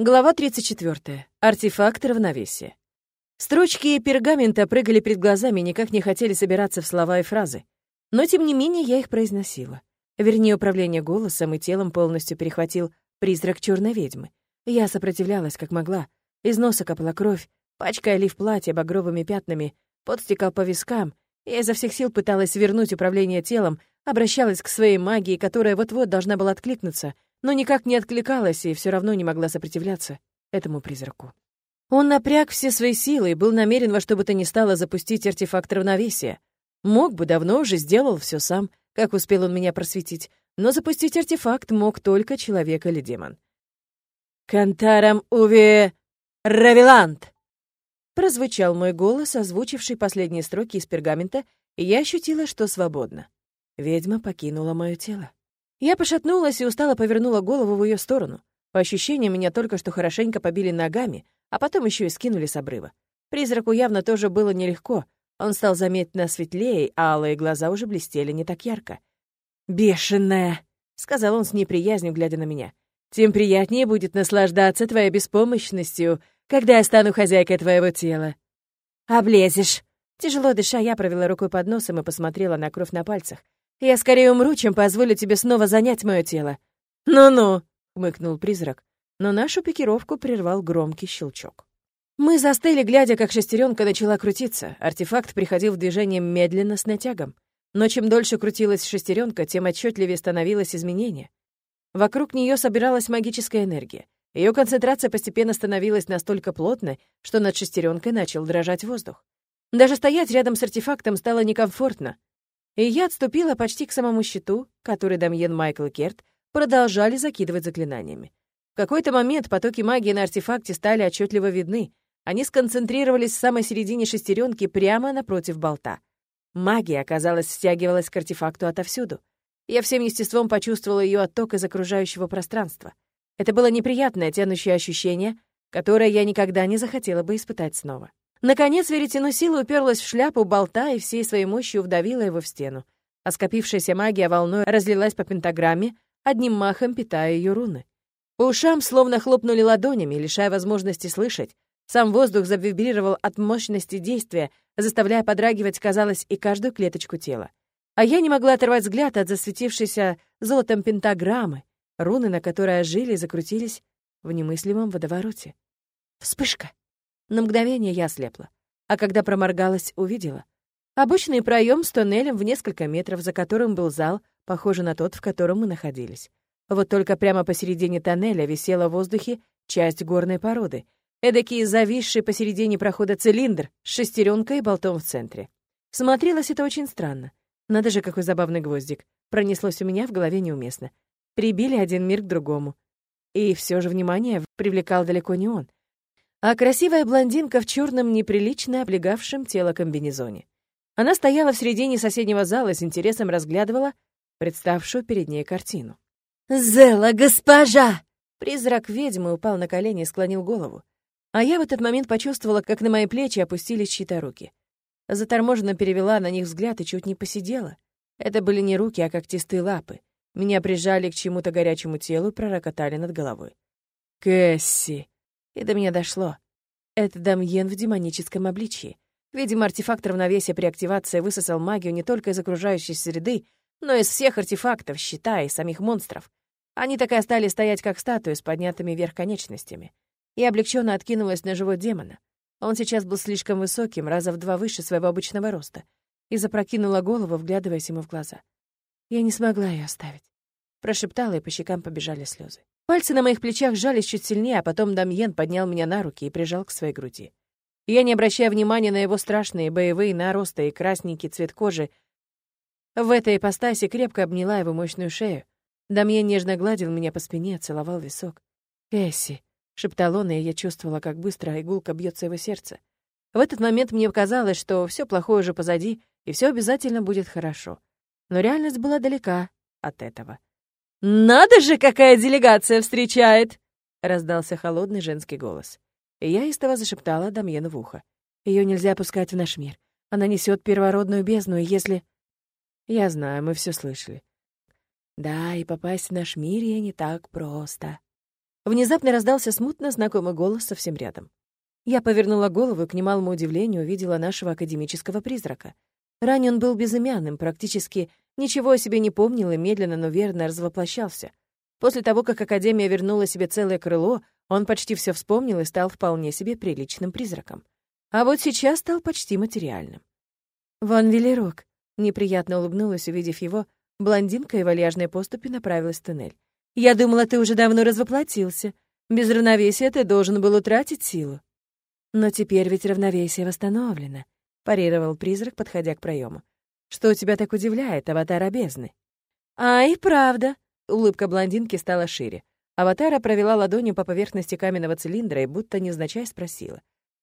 Глава 34. Артефакт равновесия. Строчки пергамента прыгали перед глазами никак не хотели собираться в слова и фразы. Но, тем не менее, я их произносила. Вернее, управление голосом и телом полностью перехватил призрак черной ведьмы. Я сопротивлялась, как могла. Из носа капала кровь, пачкая лиф платья багровыми пятнами, пот по вискам. Я изо всех сил пыталась вернуть управление телом, обращалась к своей магии, которая вот-вот должна была откликнуться — но никак не откликалась и все равно не могла сопротивляться этому призраку. Он напряг все свои силы и был намерен во что бы то ни стало запустить артефакт равновесия. Мог бы, давно уже сделал все сам, как успел он меня просветить, но запустить артефакт мог только человек или демон. «Кантарам уве Равиланд!» Прозвучал мой голос, озвучивший последние строки из пергамента, и я ощутила, что свободна. Ведьма покинула мое тело. Я пошатнулась и устало повернула голову в ее сторону. По ощущениям, меня только что хорошенько побили ногами, а потом еще и скинули с обрыва. Призраку явно тоже было нелегко. Он стал заметно светлее, а алые глаза уже блестели не так ярко. «Бешеная!» — сказал он с неприязнью, глядя на меня. «Тем приятнее будет наслаждаться твоей беспомощностью, когда я стану хозяйкой твоего тела». «Облезешь!» Тяжело дыша, я провела рукой под носом и посмотрела на кровь на пальцах. Я скорее умру, чем позволю тебе снова занять мое тело. Ну-ну, хмыкнул призрак, но нашу пикировку прервал громкий щелчок. Мы застыли, глядя, как шестеренка начала крутиться. Артефакт приходил в движение медленно с натягом. Но чем дольше крутилась шестеренка, тем отчетливее становилось изменение. Вокруг нее собиралась магическая энергия. Ее концентрация постепенно становилась настолько плотной, что над шестеренкой начал дрожать воздух. Даже стоять рядом с артефактом стало некомфортно и я отступила почти к самому щиту, который Дамьен Майкл и Керт продолжали закидывать заклинаниями. В какой-то момент потоки магии на артефакте стали отчетливо видны. Они сконцентрировались в самой середине шестеренки прямо напротив болта. Магия, оказалось, стягивалась к артефакту отовсюду. Я всем естеством почувствовала ее отток из окружающего пространства. Это было неприятное тянущее ощущение, которое я никогда не захотела бы испытать снова. Наконец веретено силы уперлась в шляпу болта и всей своей мощью вдавила его в стену. А скопившаяся магия волной разлилась по пентаграмме, одним махом питая ее руны. По ушам словно хлопнули ладонями, лишая возможности слышать. Сам воздух завибрировал от мощности действия, заставляя подрагивать, казалось, и каждую клеточку тела. А я не могла оторвать взгляд от засветившейся золотом пентаграммы, руны на которой ожили и закрутились в немыслимом водовороте. Вспышка! На мгновение я ослепла. А когда проморгалась, увидела. Обычный проем с тоннелем в несколько метров, за которым был зал, похожий на тот, в котором мы находились. Вот только прямо посередине тоннеля висела в воздухе часть горной породы. Эдакий зависший посередине прохода цилиндр с шестеренкой и болтом в центре. Смотрелось это очень странно. Надо же, какой забавный гвоздик. Пронеслось у меня в голове неуместно. Прибили один мир к другому. И все же внимание привлекал далеко не он а красивая блондинка в черном неприлично облегавшем тело комбинезоне. Она стояла в середине соседнего зала с интересом разглядывала представшую перед ней картину. «Зела, госпожа!» Призрак ведьмы упал на колени и склонил голову. А я в этот момент почувствовала, как на мои плечи опустились чьи-то руки. Заторможенно перевела на них взгляд и чуть не посидела. Это были не руки, а когтистые лапы. Меня прижали к чему-то горячему телу и пророкотали над головой. «Кэсси!» И до меня дошло. Это Дамьен в демоническом обличии. Видимо, артефакт равновесия при активации высосал магию не только из окружающей среды, но и из всех артефактов, щита и самих монстров. Они так и остались стоять, как статуи, с поднятыми вверх конечностями. И облегченно откинулась на живот демона. Он сейчас был слишком высоким, раза в два выше своего обычного роста, и запрокинула голову, вглядываясь ему в глаза. Я не смогла ее оставить. Прошептала, и по щекам побежали слезы. Пальцы на моих плечах сжались чуть сильнее, а потом Дамьен поднял меня на руки и прижал к своей груди. Я, не обращая внимания на его страшные боевые наросты и красненький цвет кожи, в этой ипостаси крепко обняла его мощную шею. Дамьен нежно гладил меня по спине, целовал висок. «Кэсси», — шептал он, и я чувствовала, как быстро игулка бьется его сердце. В этот момент мне показалось, что все плохое уже позади, и все обязательно будет хорошо. Но реальность была далека от этого. «Надо же, какая делегация встречает!» — раздался холодный женский голос. И я истово зашептала Дамьену в ухо. Ее нельзя пускать в наш мир. Она несет первородную бездну, и если...» «Я знаю, мы все слышали». «Да, и попасть в наш мир ей не так просто». Внезапно раздался смутно знакомый голос совсем рядом. Я повернула голову и, к немалому удивлению, увидела нашего академического призрака. Ранее он был безымянным, практически ничего о себе не помнил и медленно, но верно развоплощался. После того, как Академия вернула себе целое крыло, он почти все вспомнил и стал вполне себе приличным призраком. А вот сейчас стал почти материальным. «Ван Велерок», — неприятно улыбнулась, увидев его, блондинка и вальяжной поступи направилась в туннель. «Я думала, ты уже давно развоплотился. Без равновесия ты должен был утратить силу». «Но теперь ведь равновесие восстановлено», — парировал призрак, подходя к проему. «Что тебя так удивляет, аватар бездны?» «А, и правда», — улыбка блондинки стала шире. Аватара провела ладонью по поверхности каменного цилиндра и будто невзначай спросила.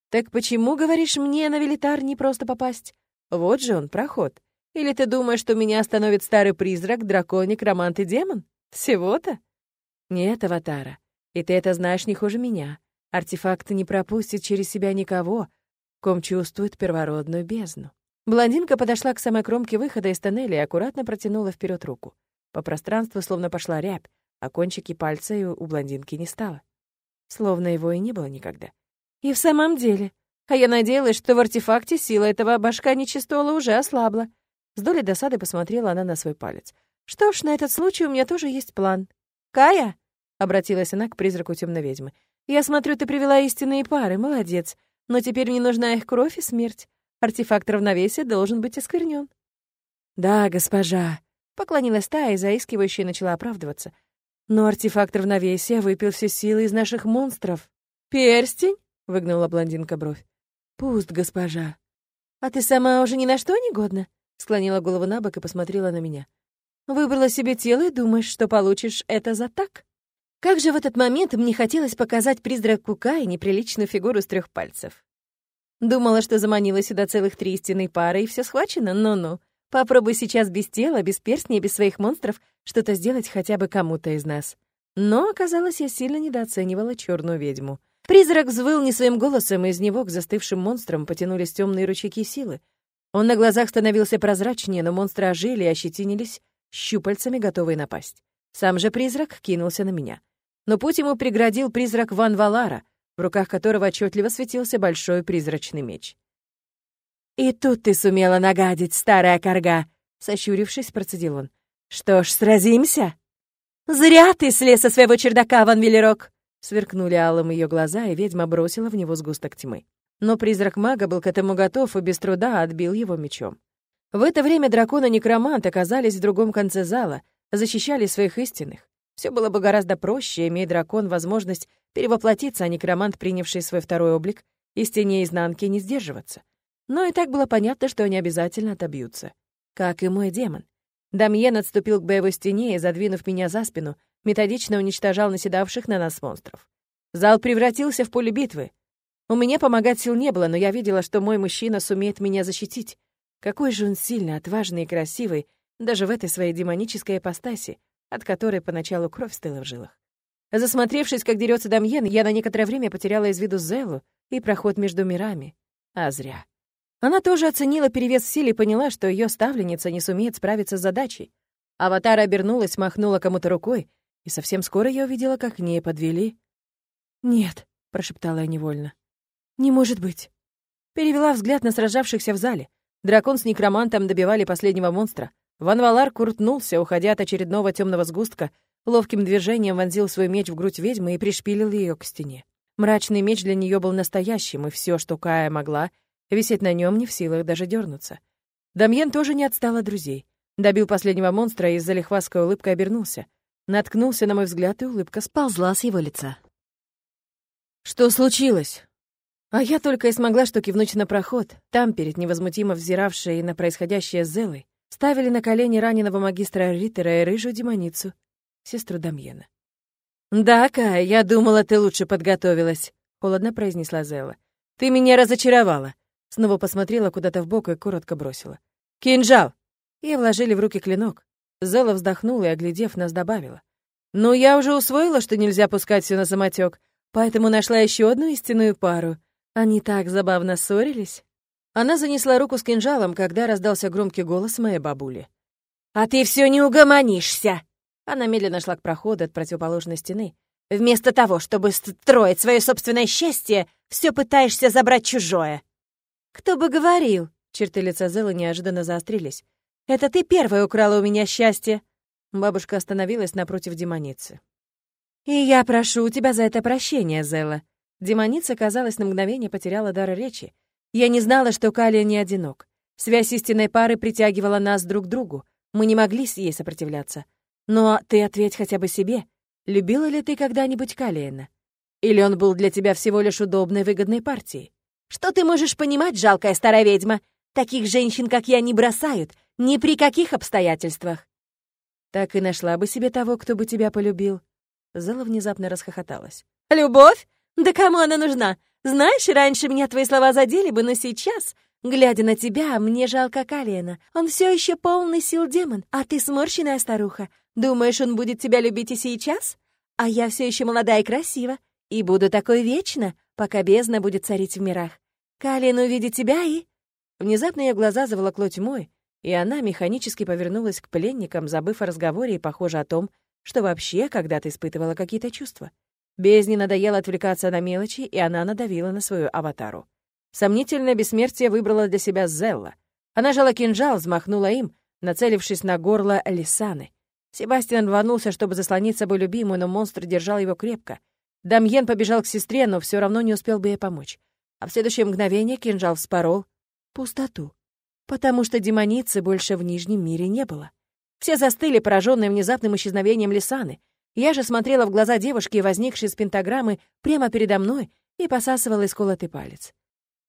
«Так почему, говоришь, мне на Велитар не просто попасть? Вот же он, проход. Или ты думаешь, что меня остановит старый призрак, драконик, романт и демон? Всего-то?» «Нет, Аватара, и ты это знаешь не хуже меня. Артефакт не пропустит через себя никого, ком чувствует первородную бездну. Блондинка подошла к самой кромке выхода из тоннеля и аккуратно протянула вперед руку. По пространству словно пошла рябь, а кончики пальца у блондинки не стало. Словно его и не было никогда. И в самом деле. А я надеялась, что в артефакте сила этого башка нечистола уже ослабла. С долей досады посмотрела она на свой палец. Что ж, на этот случай у меня тоже есть план. «Кая!» — обратилась она к призраку темной ведьмы. Я смотрю, ты привела истинные пары, молодец. Но теперь мне нужна их кровь и смерть. Артефакт равновесия должен быть осквернен. Да, госпожа, поклонилась та и заискивающе начала оправдываться. Но артефакт равновесия выпил все силы из наших монстров. Перстень? выгнула блондинка бровь. Пусть, госпожа. А ты сама уже ни на что не годна? Склонила голову на бок и посмотрела на меня. Выбрала себе тело и думаешь, что получишь это за так? Как же в этот момент мне хотелось показать призраку Кай неприличную фигуру с трех пальцев. Думала, что заманила сюда целых три истинные пары, и все схвачено? Ну-ну. Попробуй сейчас без тела, без перстней, без своих монстров что-то сделать хотя бы кому-то из нас. Но, оказалось, я сильно недооценивала черную ведьму. Призрак взвыл не своим голосом, и из него к застывшим монстрам потянулись темные ручейки силы. Он на глазах становился прозрачнее, но монстры ожили и ощетинились щупальцами, готовые напасть. Сам же призрак кинулся на меня но путь ему преградил призрак Ван Валара, в руках которого отчетливо светился большой призрачный меч. «И тут ты сумела нагадить, старая корга!» — сощурившись, процедил он. «Что ж, сразимся?» «Зря ты слез со своего чердака, Ван Велерок!» Сверкнули алым ее глаза, и ведьма бросила в него сгусток тьмы. Но призрак мага был к этому готов и без труда отбил его мечом. В это время дракон и некромант оказались в другом конце зала, защищали своих истинных. Все было бы гораздо проще, имея дракон возможность перевоплотиться, а некромант, принявший свой второй облик, из теней изнанки не сдерживаться. Но и так было понятно, что они обязательно отобьются. Как и мой демон. Дамьен отступил к боевой стене и, задвинув меня за спину, методично уничтожал наседавших на нас монстров. Зал превратился в поле битвы. У меня помогать сил не было, но я видела, что мой мужчина сумеет меня защитить. Какой же он сильный, отважный и красивый, даже в этой своей демонической ипостаси, от которой поначалу кровь стыла в жилах. Засмотревшись, как дерется Дамьен, я на некоторое время потеряла из виду Зелу и проход между мирами. А зря. Она тоже оценила перевес в силе и поняла, что ее ставленница не сумеет справиться с задачей. Аватар обернулась, махнула кому-то рукой, и совсем скоро я увидела, как к ней подвели. «Нет», — прошептала я невольно. «Не может быть». Перевела взгляд на сражавшихся в зале. Дракон с некромантом добивали последнего монстра. Ван Валар куртнулся, уходя от очередного темного сгустка, ловким движением вонзил свой меч в грудь ведьмы и пришпилил ее к стене. Мрачный меч для нее был настоящим, и все, что Кая могла, висеть на нем не в силах даже дернуться. Дамьен тоже не отстал от друзей. Добил последнего монстра и из-за лихваской улыбкой обернулся. Наткнулся, на мой взгляд, и улыбка сползла с его лица. «Что случилось?» А я только и смогла что кивнуть на проход, там, перед невозмутимо взиравшей на происходящее Зелой, ставили на колени раненого магистра Риттера и рыжую демоницу, сестру Дамьена. «Да, Кая, я думала, ты лучше подготовилась», — холодно произнесла Зелла. «Ты меня разочаровала». Снова посмотрела куда-то в бок и коротко бросила. «Кинжал!» Ей вложили в руки клинок. Зелла вздохнула и, оглядев, нас добавила. «Ну, я уже усвоила, что нельзя пускать все на самотек, поэтому нашла еще одну истинную пару. Они так забавно ссорились». Она занесла руку с кинжалом, когда раздался громкий голос моей бабули. «А ты все не угомонишься!» Она медленно шла к проходу от противоположной стены. Вместо того, чтобы строить свое собственное счастье, все пытаешься забрать чужое». «Кто бы говорил?» — черты лица Зелы неожиданно заострились. «Это ты первая украла у меня счастье!» Бабушка остановилась напротив демоницы. «И я прошу у тебя за это прощения, Зела». Демоница, казалось, на мгновение потеряла дар речи. «Я не знала, что Калия не одинок. Связь истинной пары притягивала нас друг к другу. Мы не могли с ей сопротивляться. Но ты ответь хотя бы себе. Любила ли ты когда-нибудь Калиена? Или он был для тебя всего лишь удобной, выгодной партией? Что ты можешь понимать, жалкая старая ведьма? Таких женщин, как я, не бросают, ни при каких обстоятельствах. Так и нашла бы себе того, кто бы тебя полюбил. Зала внезапно расхохоталась. «Любовь? Да кому она нужна? Знаешь, раньше меня твои слова задели бы, но сейчас, глядя на тебя, мне жалко Калиена. Он все еще полный сил демон, а ты сморщенная старуха. Думаешь, он будет тебя любить и сейчас? А я все еще молода и красива, и буду такой вечно, пока бездна будет царить в мирах. Калиен увидит тебя и...» Внезапно ее глаза заволокло тьмой, и она механически повернулась к пленникам, забыв о разговоре и, похоже, о том, что вообще когда-то испытывала какие-то чувства. Бездне надоело отвлекаться на мелочи, и она надавила на свою аватару. Сомнительное бессмертие выбрала для себя Зелла. Она жала кинжал, взмахнула им, нацелившись на горло Лисаны. Себастьян рванулся, чтобы заслонить собой любимую, но монстр держал его крепко. Дамьен побежал к сестре, но все равно не успел бы ей помочь. А в следующее мгновение кинжал вспорол пустоту, потому что демоницы больше в Нижнем мире не было. Все застыли, пораженные внезапным исчезновением Лисаны. Я же смотрела в глаза девушки, возникшей из пентаграммы, прямо передо мной и посасывала исколотый палец.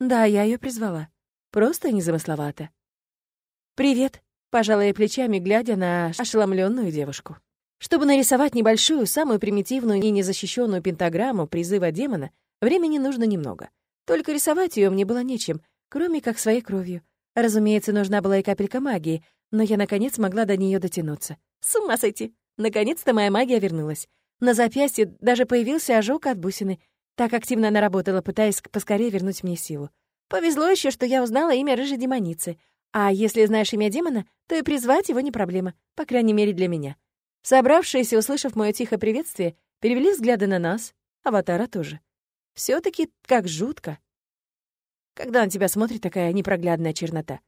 Да, я ее призвала. Просто незамысловато. «Привет», — пожала я плечами, глядя на ошеломленную девушку. Чтобы нарисовать небольшую, самую примитивную и незащищенную пентаграмму призыва демона, времени нужно немного. Только рисовать ее мне было нечем, кроме как своей кровью. Разумеется, нужна была и капелька магии, но я, наконец, могла до нее дотянуться. С ума сойти! Наконец-то моя магия вернулась. На запястье даже появился ожог от бусины. Так активно она работала, пытаясь поскорее вернуть мне силу. Повезло еще, что я узнала имя рыжей демоницы. А если знаешь имя демона, то и призвать его не проблема, по крайней мере для меня. Собравшиеся, услышав мое тихое приветствие, перевели взгляды на нас, аватара тоже. все таки как жутко. Когда на тебя смотрит такая непроглядная чернота.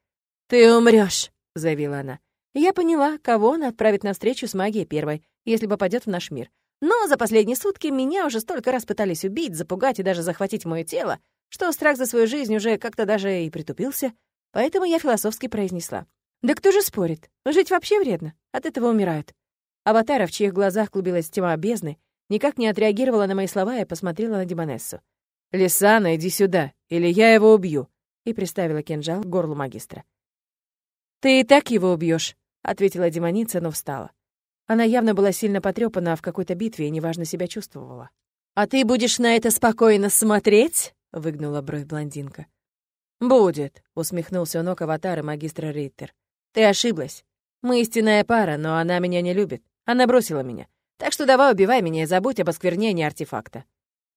«Ты умрешь, заявила она. Я поняла, кого она отправит на встречу с магией первой, если попадет в наш мир. Но за последние сутки меня уже столько раз пытались убить, запугать и даже захватить мое тело, что страх за свою жизнь уже как-то даже и притупился. Поэтому я философски произнесла. «Да кто же спорит? Жить вообще вредно. От этого умирают». Аватара, в чьих глазах клубилась тьма бездны, никак не отреагировала на мои слова и посмотрела на Демонессу. «Лисана, иди сюда, или я его убью», и приставила кинжал к горлу магистра. «Ты и так его убьешь, ответила демоница, но встала. Она явно была сильно потрепана в какой-то битве и неважно себя чувствовала. «А ты будешь на это спокойно смотреть?» — выгнула бровь блондинка. «Будет», — усмехнулся он аватара магистра Риттер. «Ты ошиблась. Мы истинная пара, но она меня не любит. Она бросила меня. Так что давай убивай меня и забудь об осквернении артефакта».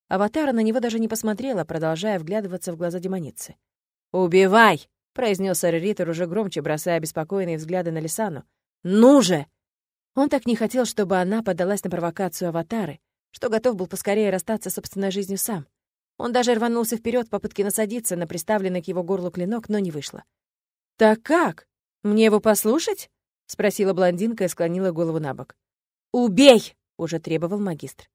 Аватара на него даже не посмотрела, продолжая вглядываться в глаза демоницы. «Убивай!» — произнес сэр Риттер уже громче, бросая беспокойные взгляды на Лисану. «Ну же!» Он так не хотел, чтобы она подалась на провокацию аватары, что готов был поскорее расстаться с собственной жизнью сам. Он даже рванулся вперед в попытке насадиться на приставленный к его горлу клинок, но не вышло. «Так как? Мне его послушать?» — спросила блондинка и склонила голову на бок. «Убей!» — уже требовал магистр.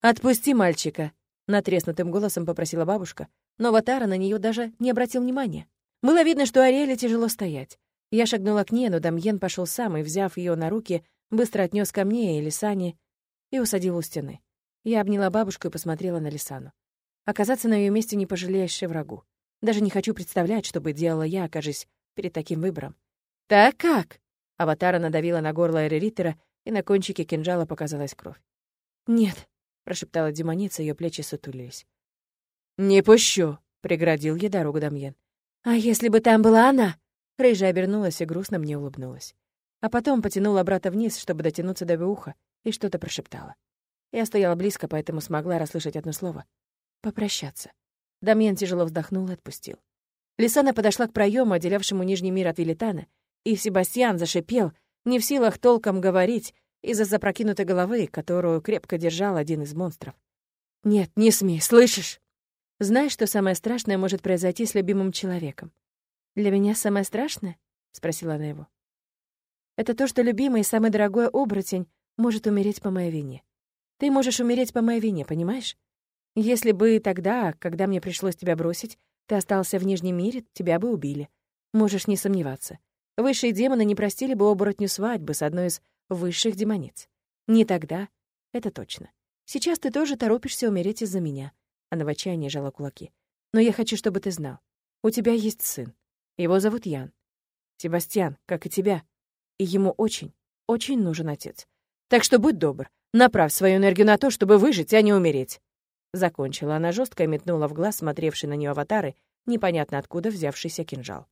«Отпусти мальчика!» — натреснутым голосом попросила бабушка, но аватара на нее даже не обратил внимания. Было видно, что Ариэле тяжело стоять. Я шагнула к ней, но Дамьен пошел сам и, взяв ее на руки, быстро отнес ко мне и Лисане и усадил у стены. Я обняла бабушку и посмотрела на Лисану. Оказаться на ее месте не пожалеешь врагу. Даже не хочу представлять, что бы делала я, окажись перед таким выбором. «Так как?» Аватара надавила на горло Эрериттера, и на кончике кинжала показалась кровь. «Нет», — прошептала демоница, ее плечи сутулились. «Не пущу», — преградил ей дорогу Дамьен. «А если бы там была она?» Рыжая обернулась и грустно мне улыбнулась. А потом потянула брата вниз, чтобы дотянуться до его уха, и что-то прошептала. Я стояла близко, поэтому смогла расслышать одно слово. «Попрощаться». Дамьен тяжело вздохнул и отпустил. Лисана подошла к проему, отделявшему Нижний мир от Вилитана, и Себастьян зашипел, не в силах толком говорить, из-за запрокинутой головы, которую крепко держал один из монстров. «Нет, не смей, слышишь?» «Знаешь, что самое страшное может произойти с любимым человеком?» «Для меня самое страшное?» — спросила она его. «Это то, что любимый и самый дорогой оборотень может умереть по моей вине. Ты можешь умереть по моей вине, понимаешь? Если бы тогда, когда мне пришлось тебя бросить, ты остался в Нижнем мире, тебя бы убили. Можешь не сомневаться. Высшие демоны не простили бы оборотню свадьбы с одной из высших демониц. Не тогда, это точно. Сейчас ты тоже торопишься умереть из-за меня. Она в отчаянии жала кулаки. Но я хочу, чтобы ты знал. У тебя есть сын. Его зовут Ян. Себастьян, как и тебя. И ему очень, очень нужен отец. Так что будь добр, направь свою энергию на то, чтобы выжить, а не умереть. Закончила она жестко и метнула в глаз смотревший на нее аватары, непонятно откуда взявшийся кинжал.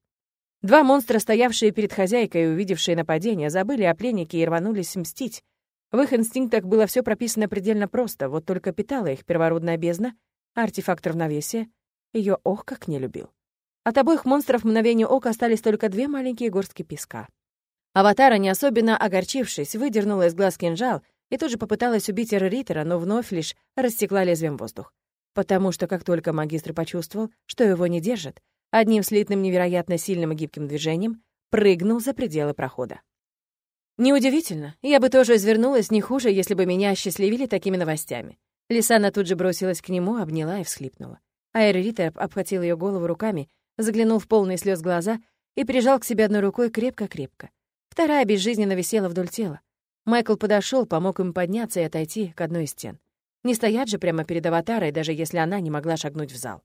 Два монстра, стоявшие перед хозяйкой и увидевшие нападение, забыли о пленнике и рванулись мстить. В их инстинктах было все прописано предельно просто, вот только питала их первородная бездна, артефакт равновесия. Ее ох, как не любил. От обоих монстров в мгновение ока остались только две маленькие горстки песка. Аватара, не особенно огорчившись, выдернула из глаз кинжал и тут же попыталась убить Эрритера, но вновь лишь растекла лезвием воздух. Потому что как только магистр почувствовал, что его не держат, одним слитным невероятно сильным и гибким движением прыгнул за пределы прохода. Неудивительно, я бы тоже извернулась не хуже, если бы меня осчастливили такими новостями. Лисана тут же бросилась к нему, обняла и всхлипнула. Айр Риттер обхватил ее голову руками, заглянул в полные слез глаза и прижал к себе одной рукой крепко-крепко. Вторая безжизненно висела вдоль тела. Майкл подошел, помог им подняться и отойти к одной из стен. Не стоять же прямо перед аватарой, даже если она не могла шагнуть в зал.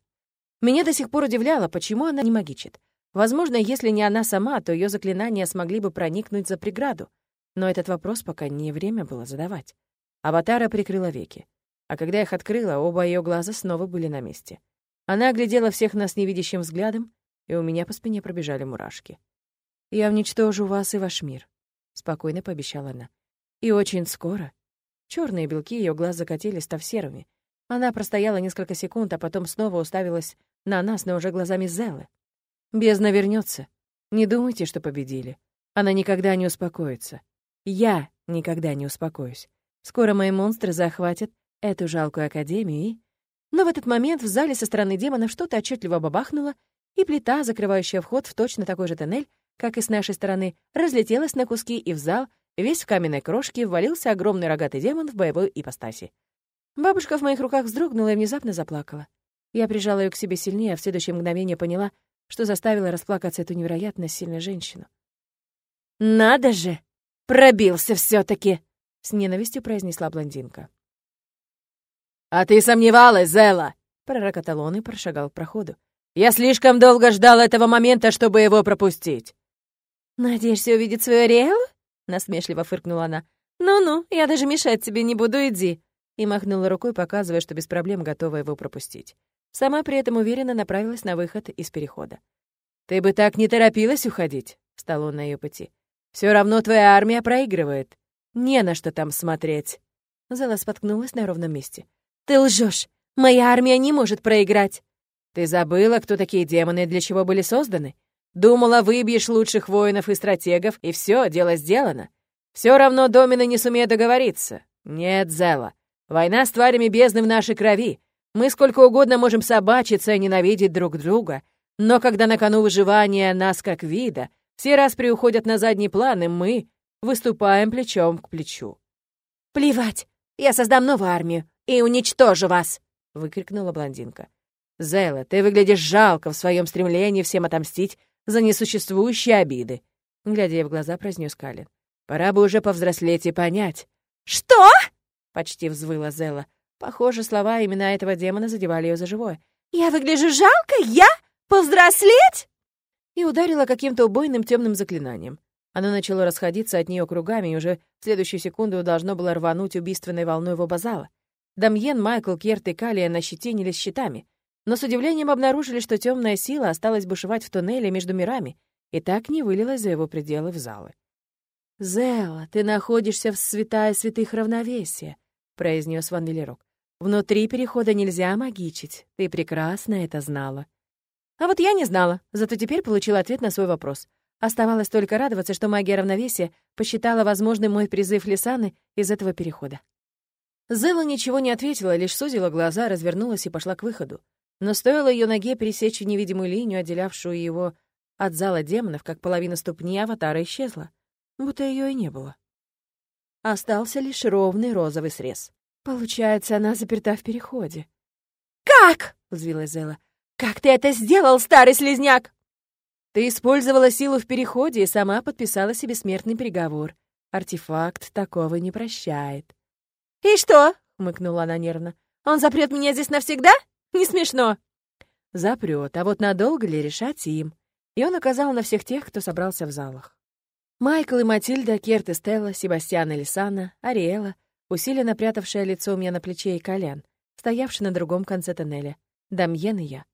Меня до сих пор удивляло, почему она не магичит. Возможно, если не она сама, то ее заклинания смогли бы проникнуть за преграду. Но этот вопрос пока не время было задавать. Аватара прикрыла веки. А когда их открыла, оба ее глаза снова были на месте. Она оглядела всех нас невидящим взглядом, и у меня по спине пробежали мурашки. «Я уничтожу вас и ваш мир», — спокойно пообещала она. «И очень скоро». Черные белки ее глаз закатились, став серыми. Она простояла несколько секунд, а потом снова уставилась на нас, но уже глазами Зелы. Бездна вернется. Не думайте, что победили. Она никогда не успокоится. Я никогда не успокоюсь. Скоро мои монстры захватят эту жалкую академию и... Но в этот момент в зале со стороны демонов что-то отчетливо бабахнуло, и плита, закрывающая вход в точно такой же тоннель, как и с нашей стороны, разлетелась на куски, и в зал, весь в каменной крошке, ввалился огромный рогатый демон в боевой ипостаси. Бабушка в моих руках вздрогнула и внезапно заплакала. Я прижала ее к себе сильнее, а в следующее мгновение поняла, что заставила расплакаться эту невероятно сильную женщину. «Надо же! Пробился все таки с ненавистью произнесла блондинка. «А ты сомневалась, Зела!» — пророкотал он и прошагал к проходу. «Я слишком долго ждал этого момента, чтобы его пропустить!» «Надеешься увидеть свою Ариэлу?» — насмешливо фыркнула она. «Ну-ну, я даже мешать тебе не буду, иди!» И махнула рукой, показывая, что без проблем готова его пропустить. Сама при этом уверенно направилась на выход из перехода. «Ты бы так не торопилась уходить», — встал он на ее пути. Все равно твоя армия проигрывает. Не на что там смотреть». Зала споткнулась на ровном месте. «Ты лжешь! Моя армия не может проиграть!» «Ты забыла, кто такие демоны и для чего были созданы? Думала, выбьешь лучших воинов и стратегов, и все, дело сделано. Все равно домины не сумеют договориться. Нет, Зела, война с тварями бездны в нашей крови, мы сколько угодно можем собачиться и ненавидеть друг друга, но когда на кону выживания нас как вида, все распри уходят на задний план, и мы выступаем плечом к плечу. «Плевать! Я создам новую армию и уничтожу вас!» — выкрикнула блондинка. «Зела, ты выглядишь жалко в своем стремлении всем отомстить за несуществующие обиды», — глядя ей в глаза, произнес Калин. «Пора бы уже повзрослеть и понять». «Что?» — почти взвыла Зела. Похоже, слова именно этого демона задевали ее за живое. «Я выгляжу жалко? Я? Повзрослеть?» И ударила каким-то убойным темным заклинанием. Оно начало расходиться от нее кругами, и уже в следующую секунду должно было рвануть убийственной волной его базала. Дамьен, Майкл, Керт и Калия нащетинились щитами, но с удивлением обнаружили, что темная сила осталась бушевать в туннеле между мирами и так не вылилась за его пределы в залы. «Зела, ты находишься в святая святых равновесия», — произнес Ван Велерок. Внутри перехода нельзя магичить. Ты прекрасно это знала. А вот я не знала, зато теперь получила ответ на свой вопрос. Оставалось только радоваться, что магия равновесия посчитала возможным мой призыв Лисаны из этого перехода. Зелла ничего не ответила, лишь сузила глаза, развернулась и пошла к выходу. Но стоило ее ноге пересечь невидимую линию, отделявшую его от зала демонов, как половина ступни аватара исчезла, будто ее и не было. Остался лишь ровный розовый срез. Получается, она заперта в переходе. «Как?» — взвилась Зела. «Как ты это сделал, старый слезняк?» «Ты использовала силу в переходе и сама подписала себе смертный приговор. Артефакт такого не прощает». «И что?» — хмыкнула она нервно. «Он запрет меня здесь навсегда? Не смешно!» «Запрет, а вот надолго ли решать им?» И он указал на всех тех, кто собрался в залах. Майкл и Матильда, Керт и Стелла, Себастьян и Лисана, Ариэла, усиленно прятавшая лицо у меня на плече и Колян, стоявший на другом конце тоннеля, Дамьен и я.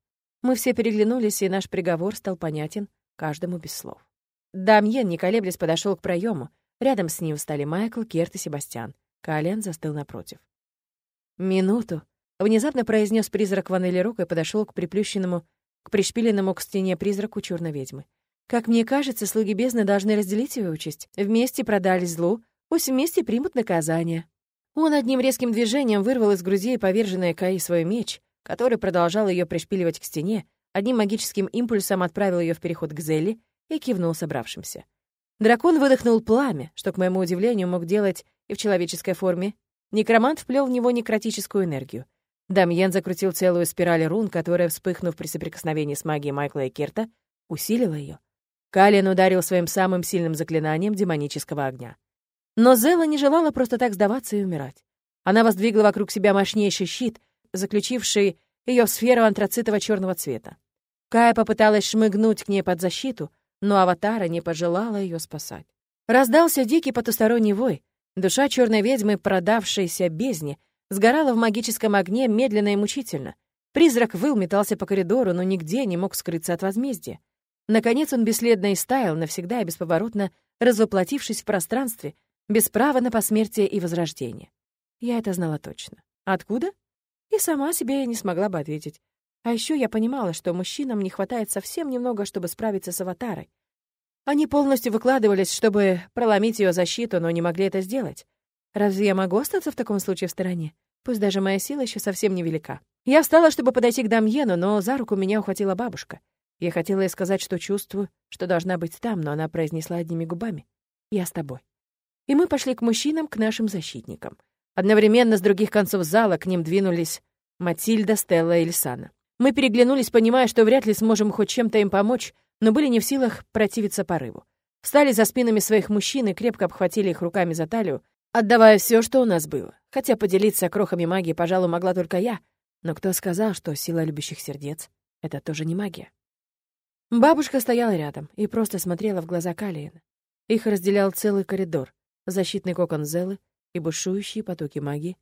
Мы все переглянулись, и наш приговор стал понятен каждому без слов. Дамьен, не колеблясь, подошел к проему. Рядом с ним встали Майкл, Керт и Себастьян. Колян застыл напротив. «Минуту», — внезапно произнес призрак Ванели Рок и подошел к приплющенному к пришпиленному к стене призраку черной ведьмы. Как мне кажется, слуги бездны должны разделить ее участь. Вместе продались злу, пусть вместе примут наказание. Он одним резким движением вырвал из груди поверженной Каи свой меч, который продолжал ее пришпиливать к стене, одним магическим импульсом отправил ее в переход к Зелли и кивнул собравшимся. Дракон выдохнул пламя, что, к моему удивлению, мог делать и в человеческой форме. Некромант вплел в него некротическую энергию. Дамьен закрутил целую спираль рун, которая, вспыхнув при соприкосновении с магией Майкла и Керта, усилила ее. Калин ударил своим самым сильным заклинанием демонического огня. Но Зела не желала просто так сдаваться и умирать. Она воздвигла вокруг себя мощнейший щит, заключивший ее в сферу антрацитового черного цвета. Кая попыталась шмыгнуть к ней под защиту, но аватара не пожелала ее спасать. Раздался дикий потусторонний вой. Душа черной ведьмы, продавшейся бездне, сгорала в магическом огне медленно и мучительно. Призрак выл, метался по коридору, но нигде не мог скрыться от возмездия. Наконец он бесследно истаял, навсегда и бесповоротно развоплотившись в пространстве, без права на посмертие и возрождение. Я это знала точно. Откуда? И сама себе не смогла бы ответить. А еще я понимала, что мужчинам не хватает совсем немного, чтобы справиться с аватарой. Они полностью выкладывались, чтобы проломить ее защиту, но не могли это сделать. Разве я могу остаться в таком случае в стороне? Пусть даже моя сила еще совсем невелика. Я встала, чтобы подойти к Дамьену, но за руку меня ухватила бабушка. Я хотела ей сказать, что чувствую, что должна быть там, но она произнесла одними губами. «Я с тобой». И мы пошли к мужчинам, к нашим защитникам. Одновременно с других концов зала к ним двинулись Матильда, Стелла и Лисана. Мы переглянулись, понимая, что вряд ли сможем хоть чем-то им помочь, но были не в силах противиться порыву. Встали за спинами своих мужчин и крепко обхватили их руками за талию, отдавая все, что у нас было. Хотя поделиться крохами магии, пожалуй, могла только я. Но кто сказал, что сила любящих сердец — это тоже не магия? Бабушка стояла рядом и просто смотрела в глаза Калиена. Их разделял целый коридор, защитный кокон Зелы и бушующие потоки магии.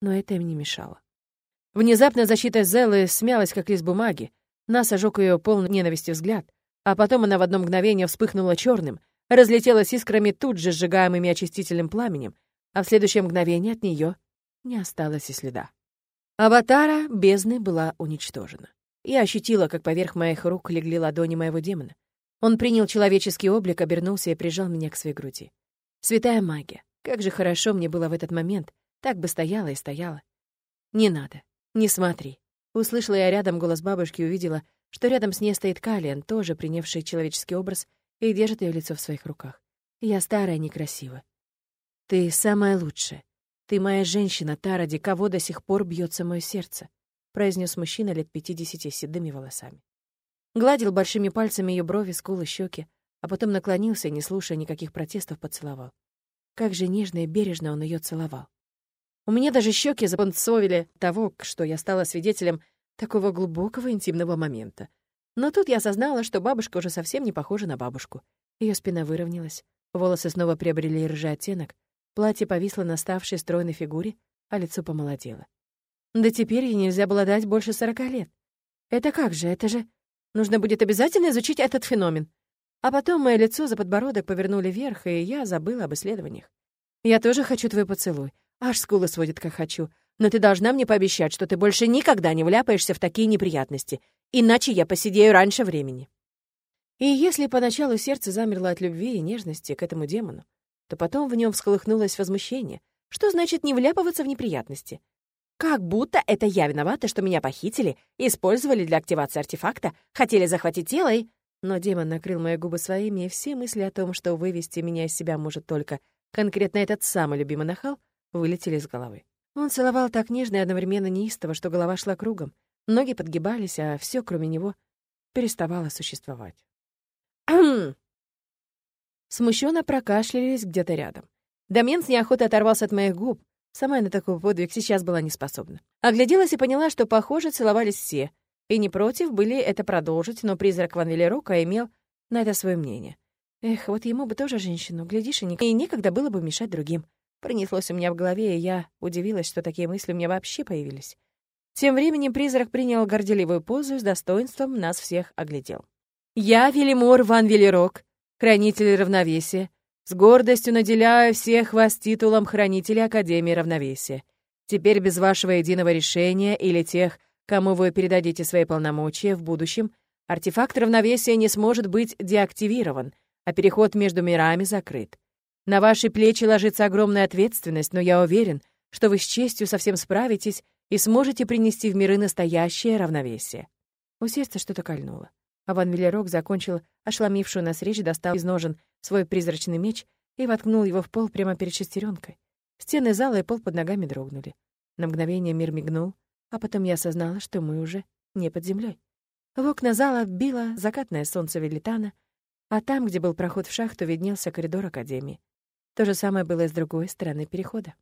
Но это им не мешало. Внезапно защита Зелы смялась, как лист бумаги. Нас ожег ее полный ненависти взгляд, а потом она в одно мгновение вспыхнула черным, разлетелась искрами, тут же сжигаемыми очистительным пламенем, а в следующее мгновение от нее не осталось и следа. Аватара бездны была уничтожена. Я ощутила, как поверх моих рук легли ладони моего демона. Он принял человеческий облик, обернулся и прижал меня к своей груди. Святая магия. Как же хорошо мне было в этот момент. Так бы стояла и стояла. «Не надо. Не смотри». Услышала я рядом голос бабушки и увидела, что рядом с ней стоит Калиан, тоже принявший человеческий образ, и держит ее лицо в своих руках. Я старая, некрасивая. «Ты самая лучшая. Ты моя женщина, та, ради кого до сих пор бьется мое сердце», произнес мужчина лет пятидесяти с седыми волосами. Гладил большими пальцами ее брови, скулы, щеки, а потом наклонился не слушая никаких протестов, поцеловал. Как же нежно и бережно он ее целовал. У меня даже щеки запонцовили того, что я стала свидетелем такого глубокого интимного момента. Но тут я осознала, что бабушка уже совсем не похожа на бабушку. Ее спина выровнялась, волосы снова приобрели рыжий оттенок, Платье повисло на ставшей стройной фигуре, а лицо помолодело. Да теперь ей нельзя было дать больше сорока лет. Это как же, это же... Нужно будет обязательно изучить этот феномен. А потом мое лицо за подбородок повернули вверх, и я забыла об исследованиях. Я тоже хочу твой поцелуй. Аж скулы сводит, как хочу. Но ты должна мне пообещать, что ты больше никогда не вляпаешься в такие неприятности, иначе я посидею раньше времени. И если поначалу сердце замерло от любви и нежности к этому демону, то потом в нем всколыхнулось возмущение. Что значит не вляпываться в неприятности? Как будто это я виновата, что меня похитили, использовали для активации артефакта, хотели захватить тело и... Но демон накрыл мои губы своими, и все мысли о том, что вывести меня из себя может только конкретно этот самый любимый нахал, вылетели из головы. Он целовал так нежно и одновременно неистово, что голова шла кругом. Ноги подгибались, а все, кроме него, переставало существовать. Смущенно прокашлялись где-то рядом. Домен с неохотой оторвался от моих губ. Сама я на такой подвиг сейчас была не способна. Огляделась и поняла, что, похоже, целовались все. И не против были это продолжить, но призрак Ван Велерока имел на это свое мнение. Эх, вот ему бы тоже женщину, глядишь, и, некогда было бы мешать другим. Пронеслось у меня в голове, и я удивилась, что такие мысли у меня вообще появились. Тем временем призрак принял горделивую позу и с достоинством нас всех оглядел. «Я Велимор Ван Велерок, хранитель равновесия, с гордостью наделяю всех вас титулом хранителя Академии равновесия. Теперь без вашего единого решения или тех, кому вы передадите свои полномочия в будущем, артефакт равновесия не сможет быть деактивирован, а переход между мирами закрыт. На ваши плечи ложится огромная ответственность, но я уверен, что вы с честью совсем справитесь и сможете принести в миры настоящее равновесие». У сердца что-то кольнуло. А Ван Велерок закончил ошеломившую нас речь, достал из ножен свой призрачный меч и воткнул его в пол прямо перед шестеренкой. Стены зала и пол под ногами дрогнули. На мгновение мир мигнул, а потом я осознала, что мы уже не под землей. В окна зала било закатное солнце Велитана, а там, где был проход в шахту, виднелся коридор Академии. То же самое было и с другой стороны перехода.